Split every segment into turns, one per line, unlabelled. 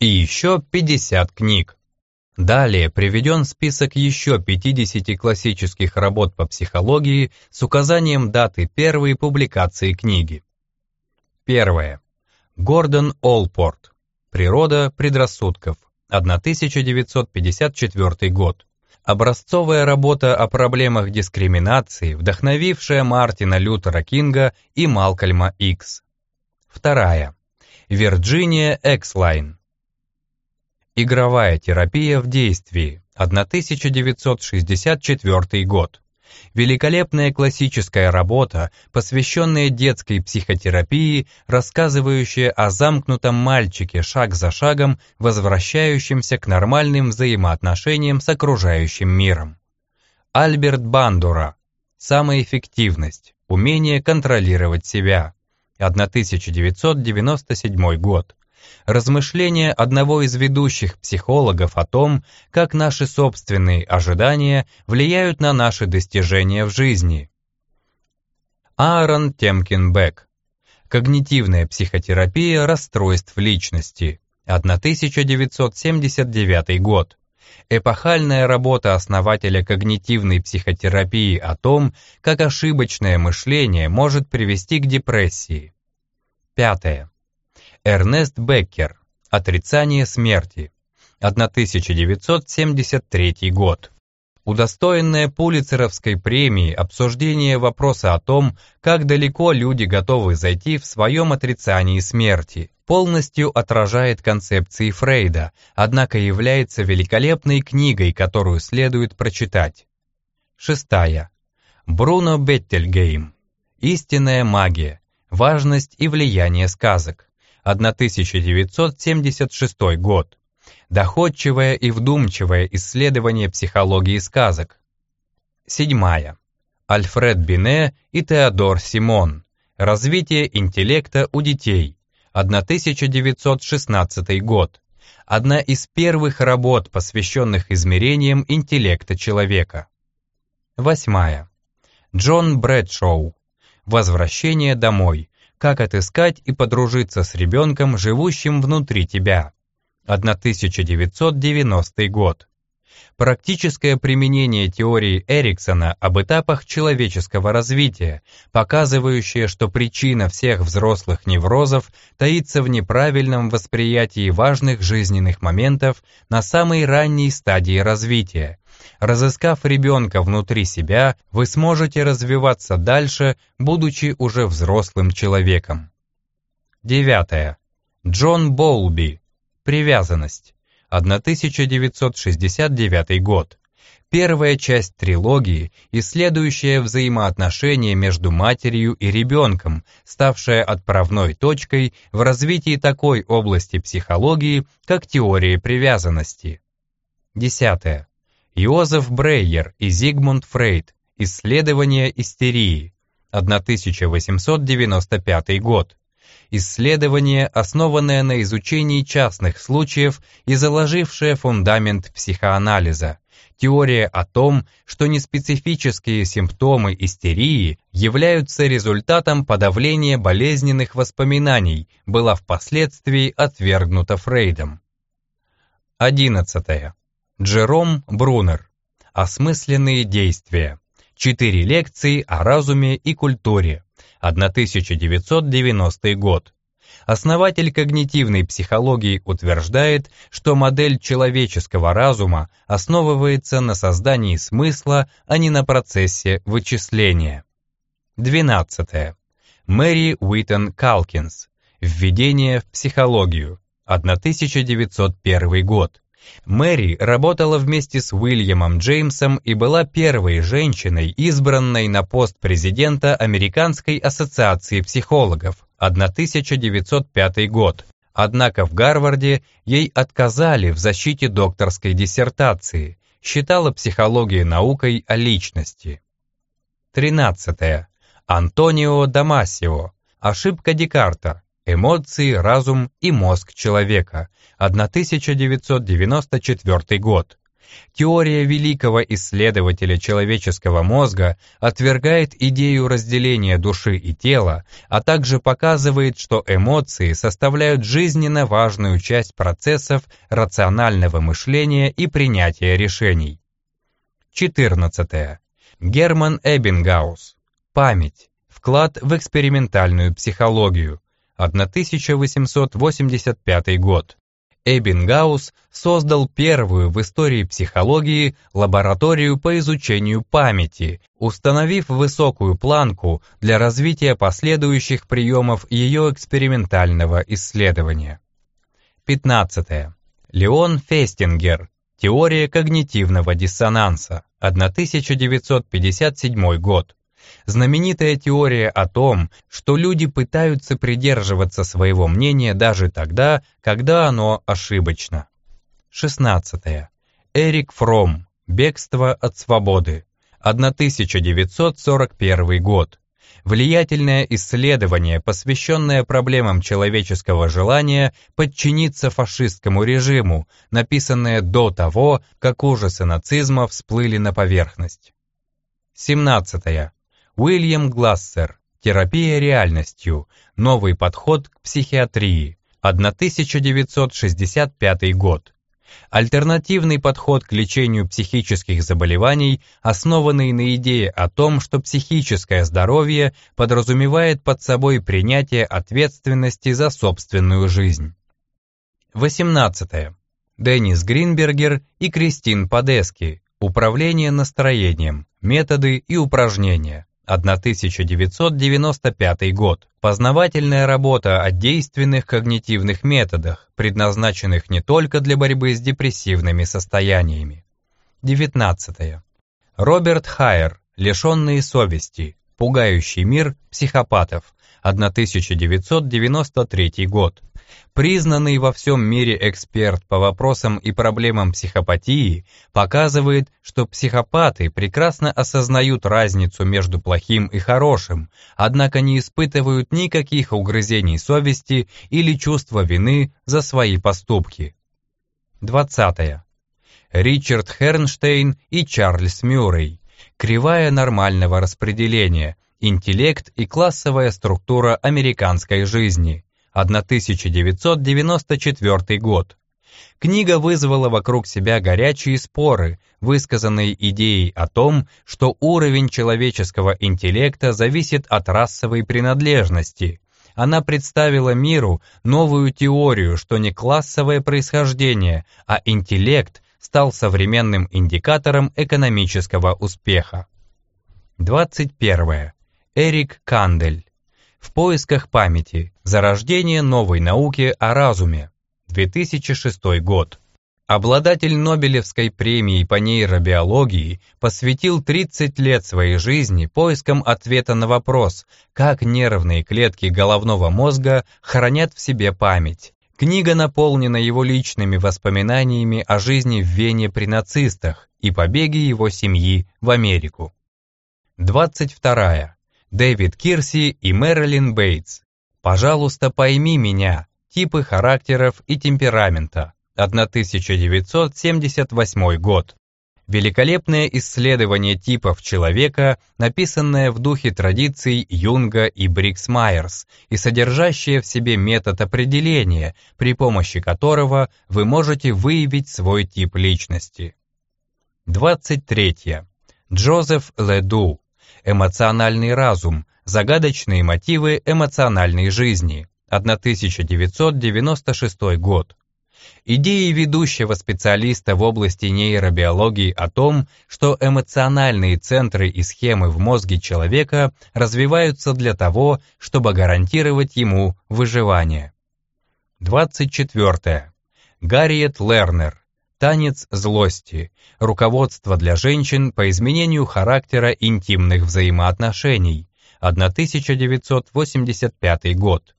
и еще 50 книг. Далее приведен список еще 50 классических работ по психологии с указанием даты первой публикации книги. Первое. Гордон Олпорт. Природа предрассудков. 1954 год. Образцовая работа о проблемах дискриминации, вдохновившая Мартина Лютера Кинга и Малкольма Икс. Вторая. Вирджиния Экслайн. Игровая терапия в действии. 1964 год. Великолепная классическая работа, посвященная детской психотерапии, рассказывающая о замкнутом мальчике шаг за шагом, возвращающемся к нормальным взаимоотношениям с окружающим миром. Альберт Бандура. Самоэффективность. Умение контролировать себя. 1997 год размышления одного из ведущих психологов о том, как наши собственные ожидания влияют на наши достижения в жизни. Аарон Темкин Бек. Когнитивная психотерапия расстройств личности. 1979 год. Эпохальная работа основателя когнитивной психотерапии о том, как ошибочное мышление может привести к депрессии. Пятое. Эрнест Беккер. Отрицание смерти. 1973 год. Удостоенное Пулицеровской премии обсуждение вопроса о том, как далеко люди готовы зайти в своем отрицании смерти, полностью отражает концепции Фрейда, однако является великолепной книгой, которую следует прочитать. Шестая. Бруно Беттельгейм. Истинная магия. Важность и влияние сказок. 1976 год. Доходчивое и вдумчивое исследование психологии сказок. Седьмая. Альфред Бине и Теодор Симон. Развитие интеллекта у детей. 1916 год. Одна из первых работ, посвященных измерениям интеллекта человека. Восьмая. Джон Брэдшоу. Возвращение домой. Как отыскать и подружиться с ребенком, живущим внутри тебя. 1990 год. Практическое применение теории Эриксона об этапах человеческого развития, показывающее, что причина всех взрослых неврозов таится в неправильном восприятии важных жизненных моментов на самой ранней стадии развития, Разыскав ребенка внутри себя, вы сможете развиваться дальше, будучи уже взрослым человеком. Девятое. Джон Боулби. Привязанность. 1969 год. Первая часть трилогии, исследующая взаимоотношения между матерью и ребенком, ставшая отправной точкой в развитии такой области психологии, как теория привязанности. Десятое. Йозеф Брейер и Зигмунд Фрейд. Исследование истерии. 1895 год. Исследование, основанное на изучении частных случаев и заложившее фундамент психоанализа. Теория о том, что неспецифические симптомы истерии являются результатом подавления болезненных воспоминаний, была впоследствии отвергнута Фрейдом. 11. Джером Брунер. Осмысленные действия. Четыре лекции о разуме и культуре. 1990 год. Основатель когнитивной психологии утверждает, что модель человеческого разума основывается на создании смысла, а не на процессе вычисления. 12. Мэри Уитон Калкинс. Введение в психологию. 1901 год. Мэри работала вместе с Уильямом Джеймсом и была первой женщиной, избранной на пост президента Американской ассоциации психологов 1905 год. Однако в Гарварде ей отказали в защите докторской диссертации, считала психологию наукой о личности. 13. Антонио Дамасио. Ошибка Декарта. Эмоции, разум и мозг человека. 1994 год. Теория великого исследователя человеческого мозга отвергает идею разделения души и тела, а также показывает, что эмоции составляют жизненно важную часть процессов рационального мышления и принятия решений. 14. Герман Эббингаус. Память. Вклад в экспериментальную психологию. 1885 год. Эббингаус создал первую в истории психологии лабораторию по изучению памяти, установив высокую планку для развития последующих приемов ее экспериментального исследования. 15. Леон Фестингер. Теория когнитивного диссонанса. 1957 год знаменитая теория о том, что люди пытаются придерживаться своего мнения даже тогда, когда оно ошибочно. 16. Эрик Фром. Бегство от свободы. 1941 год. Влиятельное исследование, посвященное проблемам человеческого желания подчиниться фашистскому режиму, написанное до того, как ужасы нацизма всплыли на поверхность. 17. Уильям Глассер. Терапия реальностью. Новый подход к психиатрии. 1965 год. Альтернативный подход к лечению психических заболеваний, основанный на идее о том, что психическое здоровье подразумевает под собой принятие ответственности за собственную жизнь. 18. Деннис Гринбергер и Кристин Подески. Управление настроением. Методы и упражнения. 1995 год. Познавательная работа о действенных когнитивных методах, предназначенных не только для борьбы с депрессивными состояниями. 19. Роберт Хайер. Лишенные совести. Пугающий мир психопатов. 1993 год признанный во всем мире эксперт по вопросам и проблемам психопатии, показывает, что психопаты прекрасно осознают разницу между плохим и хорошим, однако не испытывают никаких угрызений совести или чувства вины за свои поступки. 20. Ричард Хернштейн и Чарльз Мюррей. Кривая нормального распределения, интеллект и классовая структура американской жизни. 1994 год. Книга вызвала вокруг себя горячие споры, высказанные идеей о том, что уровень человеческого интеллекта зависит от расовой принадлежности. Она представила миру новую теорию, что не классовое происхождение, а интеллект стал современным индикатором экономического успеха. 21. Эрик Кандель в поисках памяти. Зарождение новой науки о разуме. 2006 год. Обладатель Нобелевской премии по нейробиологии посвятил 30 лет своей жизни поискам ответа на вопрос, как нервные клетки головного мозга хранят в себе память. Книга наполнена его личными воспоминаниями о жизни в Вене при нацистах и побеге его семьи в Америку. 22. Дэвид Кирси и Мэрилин Бейтс. «Пожалуйста, пойми меня. Типы характеров и темперамента». 1978 год. Великолепное исследование типов человека, написанное в духе традиций Юнга и Брикс Майерс и содержащее в себе метод определения, при помощи которого вы можете выявить свой тип личности. 23. Джозеф Леду. Эмоциональный разум. Загадочные мотивы эмоциональной жизни. 1996 год. Идеи ведущего специалиста в области нейробиологии о том, что эмоциональные центры и схемы в мозге человека развиваются для того, чтобы гарантировать ему выживание. 24. Гарриет Лернер. Танец злости. Руководство для женщин по изменению характера интимных взаимоотношений. 1985 год.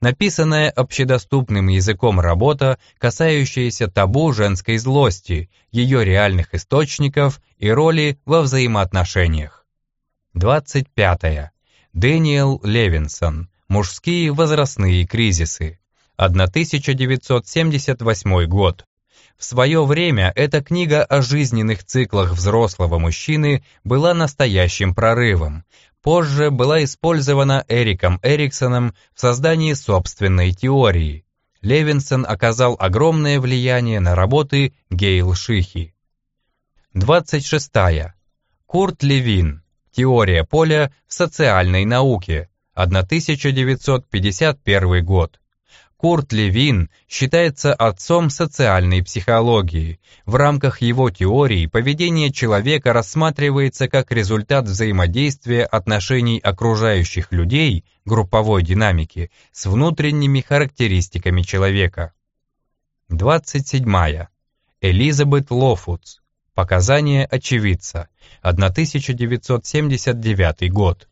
Написанная общедоступным языком работа, касающаяся табу женской злости, ее реальных источников и роли во взаимоотношениях. 25. Дэниел Левинсон. Мужские возрастные кризисы. 1978 год. В свое время эта книга о жизненных циклах взрослого мужчины была настоящим прорывом. Позже была использована Эриком Эриксоном в создании собственной теории. Левинсон оказал огромное влияние на работы Гейл Шихи. 26. Курт Левин. Теория поля в социальной науке. 1951 год. Курт Левин считается отцом социальной психологии. В рамках его теории поведение человека рассматривается как результат взаимодействия отношений окружающих людей, групповой динамики, с внутренними характеристиками человека. 27. Элизабет Лофудс. Показания очевидца. 1979 год.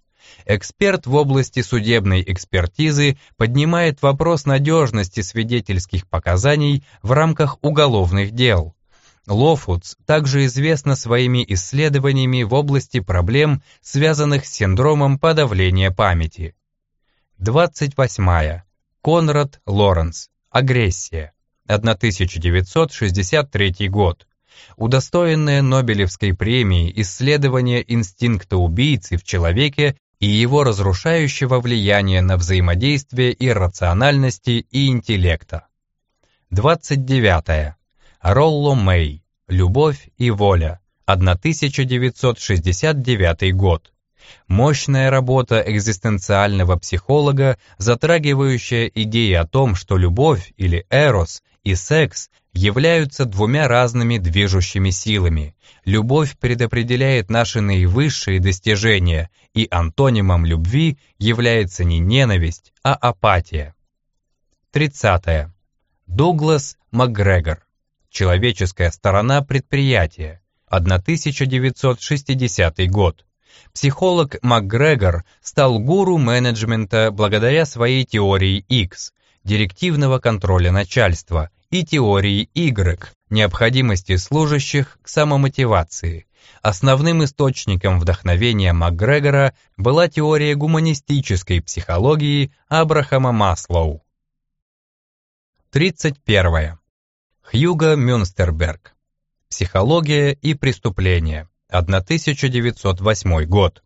Эксперт в области судебной экспертизы поднимает вопрос надежности свидетельских показаний в рамках уголовных дел. Лофудс также известна своими исследованиями в области проблем, связанных с синдромом подавления памяти. 28. Конрад Лоренс. Агрессия. 1963 год удостоенная Нобелевской премии исследование инстинкта убийцы в человеке и его разрушающего влияния на взаимодействие иррациональности и интеллекта. 29. Ролло Мэй. Любовь и воля. 1969 год. Мощная работа экзистенциального психолога, затрагивающая идеи о том, что любовь или эрос и секс являются двумя разными движущими силами. Любовь предопределяет наши наивысшие достижения, и антонимом любви является не ненависть, а апатия. 30. Дуглас Макгрегор. Человеческая сторона предприятия. 1960 год. Психолог МакГрегор стал гуру менеджмента благодаря своей теории X, директивного контроля начальства, и теории Y, необходимости служащих к самомотивации. Основным источником вдохновения МакГрегора была теория гуманистической психологии Абрахама Маслоу. 31. Хьюго Мюнстерберг. Психология и преступление. 1908 год.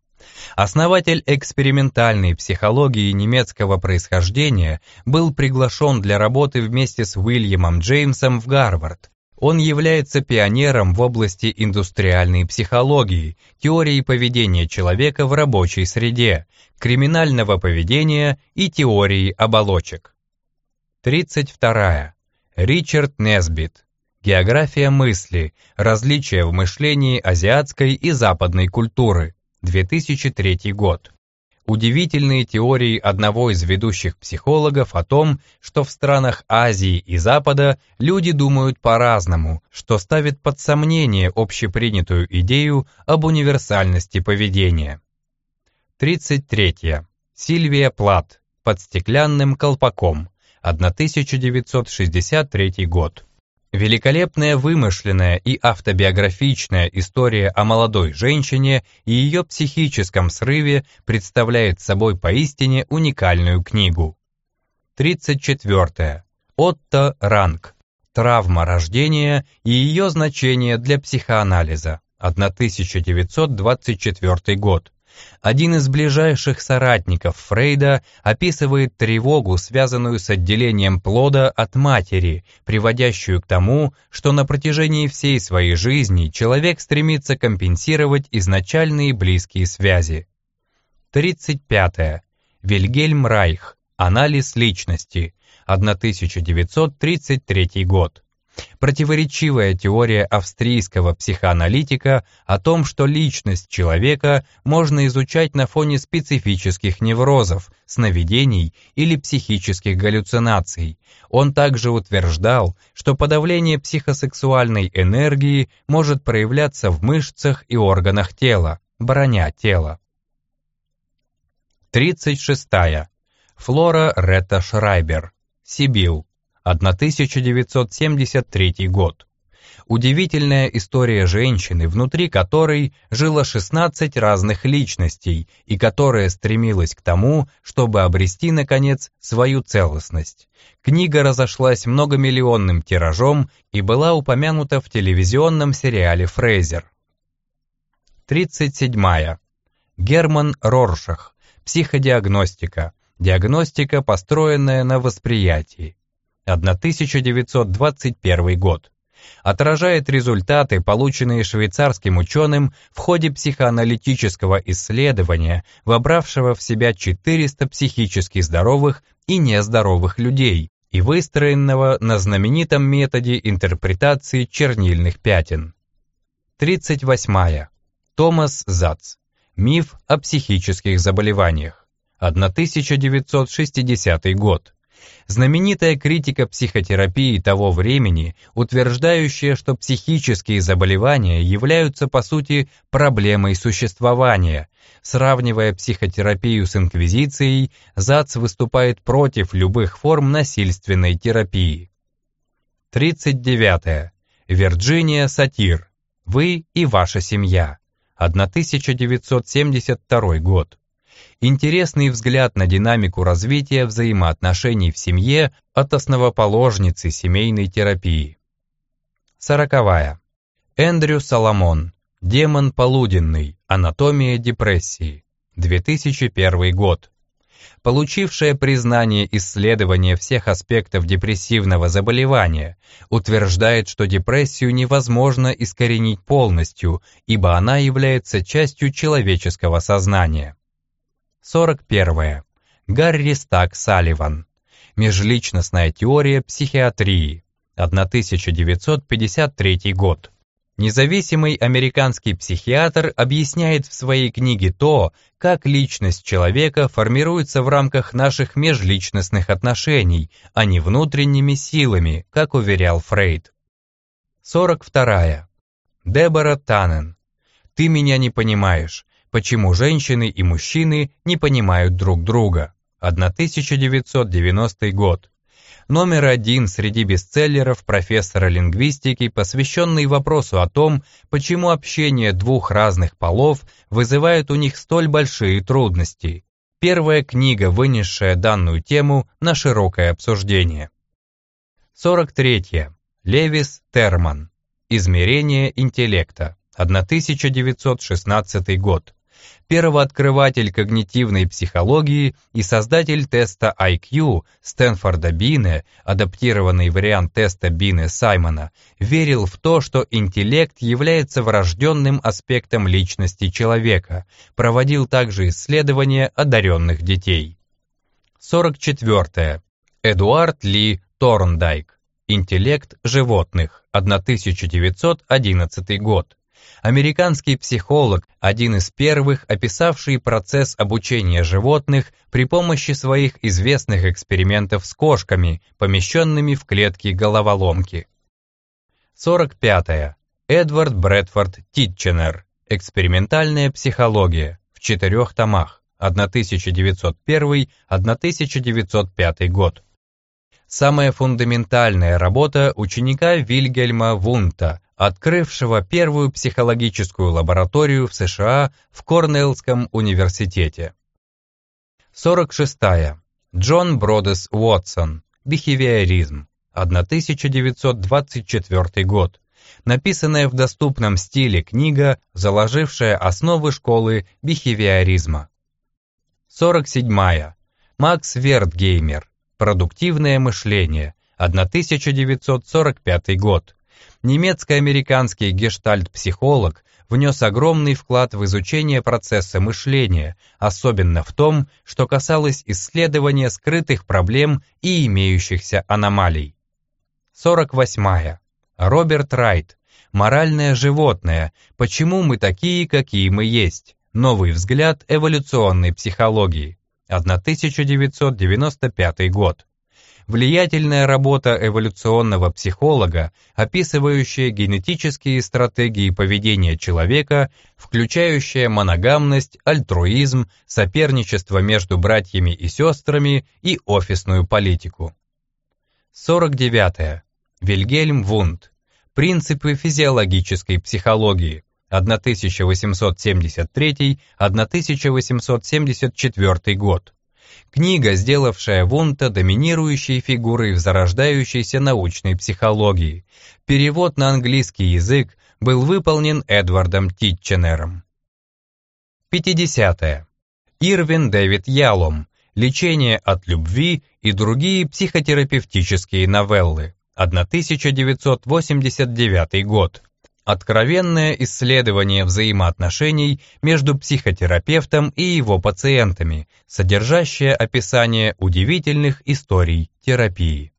Основатель экспериментальной психологии немецкого происхождения был приглашен для работы вместе с Уильямом Джеймсом в Гарвард. Он является пионером в области индустриальной психологии, теории поведения человека в рабочей среде, криминального поведения и теории оболочек. 32. Ричард Несбит. География мысли, различия в мышлении азиатской и западной культуры. 2003 год. Удивительные теории одного из ведущих психологов о том, что в странах Азии и Запада люди думают по-разному, что ставит под сомнение общепринятую идею об универсальности поведения. 33. Сильвия Плат. Под стеклянным колпаком. 1963 год. Великолепная вымышленная и автобиографичная история о молодой женщине и ее психическом срыве представляет собой поистине уникальную книгу. 34. Отто Ранг. Травма рождения и ее значение для психоанализа. 1924 год. Один из ближайших соратников Фрейда описывает тревогу, связанную с отделением плода от матери, приводящую к тому, что на протяжении всей своей жизни человек стремится компенсировать изначальные близкие связи. 35. -е. Вильгельм Райх. Анализ личности. 1933 год. Противоречивая теория австрийского психоаналитика о том, что личность человека можно изучать на фоне специфических неврозов, сновидений или психических галлюцинаций. Он также утверждал, что подавление психосексуальной энергии может проявляться в мышцах и органах тела, броня тела. 36. Флора Ретта Шрайбер. Сибил. 1973 год. Удивительная история женщины, внутри которой жило 16 разных личностей и которая стремилась к тому, чтобы обрести, наконец, свою целостность. Книга разошлась многомиллионным тиражом и была упомянута в телевизионном сериале «Фрейзер». 37. -я. Герман Роршах. Психодиагностика. Диагностика, построенная на восприятии. 1921 год отражает результаты, полученные швейцарским ученым в ходе психоаналитического исследования, вобравшего в себя 400 психически здоровых и нездоровых людей и выстроенного на знаменитом методе интерпретации чернильных пятен. 38. Томас Зац. Миф о психических заболеваниях. 1960 год знаменитая критика психотерапии того времени, утверждающая, что психические заболевания являются по сути проблемой существования. Сравнивая психотерапию с инквизицией, ЗАЦ выступает против любых форм насильственной терапии. 39. -е. Вирджиния Сатир. Вы и ваша семья. 1972 год. Интересный взгляд на динамику развития взаимоотношений в семье от основоположницы семейной терапии. Сороковая. Эндрю Соломон. Демон полуденный. Анатомия депрессии. 2001 год. Получившая признание исследование всех аспектов депрессивного заболевания, утверждает, что депрессию невозможно искоренить полностью, ибо она является частью человеческого сознания. 41. Гарри Стак Салливан. Межличностная теория психиатрии. 1953 год. Независимый американский психиатр объясняет в своей книге то, как личность человека формируется в рамках наших межличностных отношений, а не внутренними силами, как уверял Фрейд. 42. Дебора Таннен. «Ты меня не понимаешь. Почему женщины и мужчины не понимают друг друга? 1990 год. Номер один среди бестселлеров профессора лингвистики, посвященный вопросу о том, почему общение двух разных полов вызывает у них столь большие трудности. Первая книга, вынесшая данную тему на широкое обсуждение. 43. Левис Терман. Измерение интеллекта. 1916 год первооткрыватель когнитивной психологии и создатель теста IQ Стэнфорда Бине, адаптированный вариант теста Бине Саймона, верил в то, что интеллект является врожденным аспектом личности человека, проводил также исследования одаренных детей. 44. Эдуард Ли Торндайк. Интеллект животных. 1911 год американский психолог, один из первых, описавший процесс обучения животных при помощи своих известных экспериментов с кошками, помещенными в клетки головоломки. 45. -е. Эдвард Брэдфорд Титченер. Экспериментальная психология. В четырех томах. 1901-1905 год. Самая фундаментальная работа ученика Вильгельма Вунта, открывшего первую психологическую лабораторию в США в Корнеллском университете. 46. -я. Джон Бродес Уотсон. Бихевиоризм. 1924 год. Написанная в доступном стиле книга, заложившая основы школы бихевиоризма. 47. -я. Макс Вертгеймер. Продуктивное мышление. 1945 год немецко-американский гештальт-психолог внес огромный вклад в изучение процесса мышления, особенно в том, что касалось исследования скрытых проблем и имеющихся аномалий. 48. -я. Роберт Райт. Моральное животное. Почему мы такие, какие мы есть? Новый взгляд эволюционной психологии. 1995 год влиятельная работа эволюционного психолога, описывающая генетические стратегии поведения человека, включающая моногамность, альтруизм, соперничество между братьями и сестрами и офисную политику. 49. Вильгельм Вунд. Принципы физиологической психологии 1873-1874 год. Книга, сделавшая Вунта доминирующей фигурой в зарождающейся научной психологии. Перевод на английский язык был выполнен Эдвардом Титченером. 50. -е. Ирвин Дэвид Ялом. Лечение от любви и другие психотерапевтические новеллы. 1989 год. Откровенное исследование взаимоотношений между психотерапевтом и его пациентами, содержащее описание удивительных историй терапии.